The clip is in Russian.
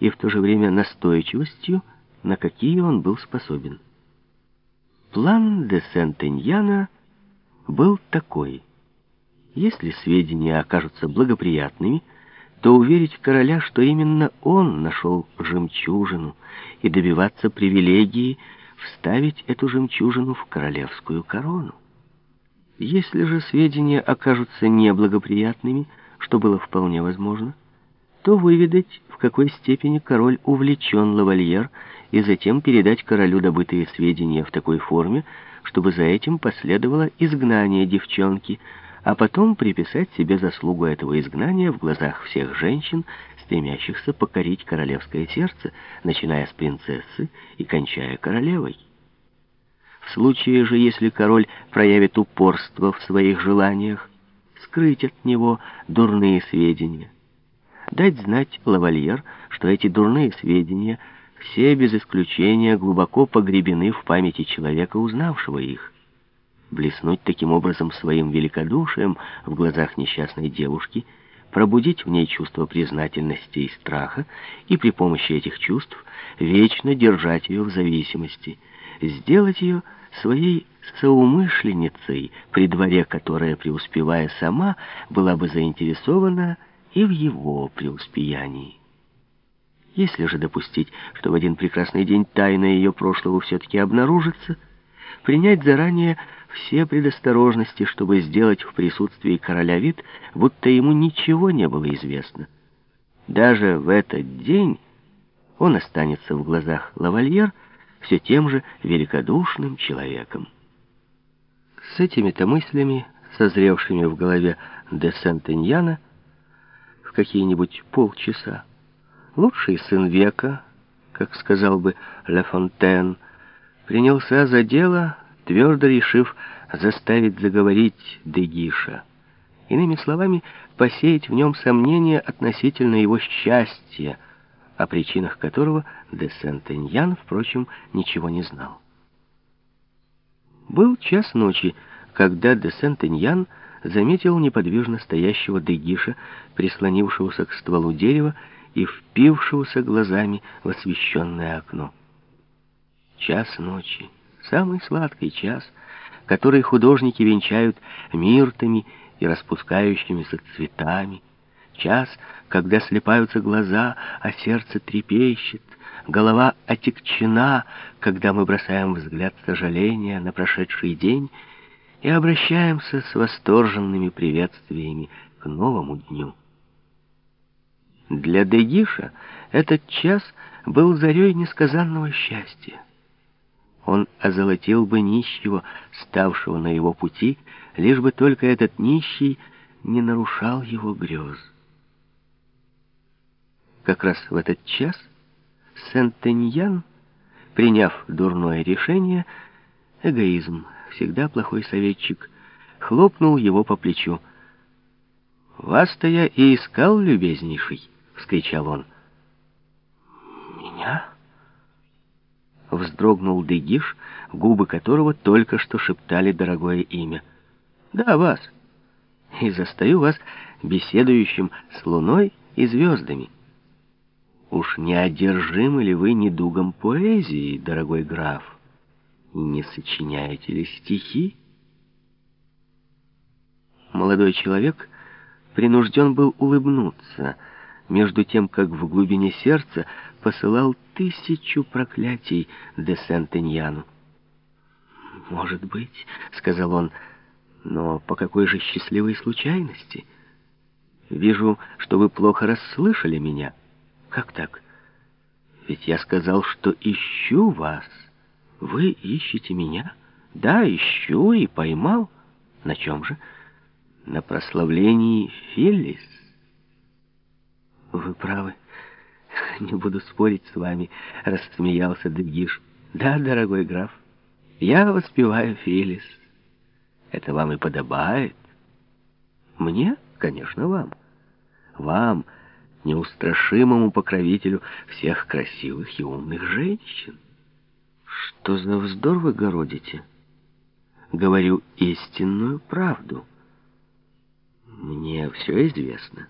и в то же время настойчивостью, на какие он был способен. План де Сентеньяна был такой. Если сведения окажутся благоприятными, то уверить короля, что именно он нашел жемчужину, и добиваться привилегии вставить эту жемчужину в королевскую корону. Если же сведения окажутся неблагоприятными, что было вполне возможно, то выведать, в какой степени король увлечен лавальер, и затем передать королю добытые сведения в такой форме, чтобы за этим последовало изгнание девчонки, а потом приписать себе заслугу этого изгнания в глазах всех женщин, стремящихся покорить королевское сердце, начиная с принцессы и кончая королевой. В случае же, если король проявит упорство в своих желаниях, скрыть от него дурные сведения, дать знать лавальер, что эти дурные сведения все без исключения глубоко погребены в памяти человека, узнавшего их. Блеснуть таким образом своим великодушием в глазах несчастной девушки, пробудить в ней чувство признательности и страха, и при помощи этих чувств вечно держать ее в зависимости, сделать ее своей соумышленницей, при дворе которая, преуспевая сама, была бы заинтересована и в его преуспеянии. Если же допустить, что в один прекрасный день тайна ее прошлого все-таки обнаружится, принять заранее все предосторожности, чтобы сделать в присутствии короля вид, будто ему ничего не было известно. Даже в этот день он останется в глазах лавальер все тем же великодушным человеком. С этими-то мыслями, созревшими в голове де Сентеньяна, в какие-нибудь полчаса, лучший сын века, как сказал бы Ля Фонтен, принялся за дело, твердо решив заставить заговорить Дегиша. Иными словами, посеять в нем сомнения относительно его счастья, о причинах которого де Сентеньян, впрочем, ничего не знал. Был час ночи, когда де Сентеньян заметил неподвижно стоящего Дегиша, прислонившегося к стволу дерева и впившегося глазами в освещенное окно. Час ночи, самый сладкий час, который художники венчают миртами и распускающимися цветами, час, когда слепаются глаза, а сердце трепещет, голова отекчена, когда мы бросаем взгляд сожаления на прошедший день и обращаемся с восторженными приветствиями к новому дню. Для Дегиша этот час был зарей несказанного счастья. Он озолотил бы нищего, ставшего на его пути, лишь бы только этот нищий не нарушал его грез. Как раз в этот час Сентеньян, приняв дурное решение, эгоизм, всегда плохой советчик, хлопнул его по плечу. «Вас-то я и искал, любезнейший!» — вскричал он. «Меня?» Вздрогнул Дегиш, губы которого только что шептали дорогое имя. «Да, вас. И застаю вас беседующим с луной и звездами. Уж не одержимы ли вы недугом поэзии, дорогой граф? Не сочиняете ли стихи?» Молодой человек принужден был улыбнуться — между тем, как в глубине сердца посылал тысячу проклятий де Сентеньяну. «Может быть», — сказал он, — «но по какой же счастливой случайности? Вижу, что вы плохо расслышали меня. Как так? Ведь я сказал, что ищу вас. Вы ищете меня? Да, ищу и поймал. На чем же? На прославлении Филлис». «Вы правы. Не буду спорить с вами», — рассмеялся Дегиш. «Да, дорогой граф, я воспеваю Филис. Это вам и подобает». «Мне? Конечно, вам. Вам, неустрашимому покровителю всех красивых и умных женщин. Что за вздор вы городите? Говорю истинную правду. Мне все известно».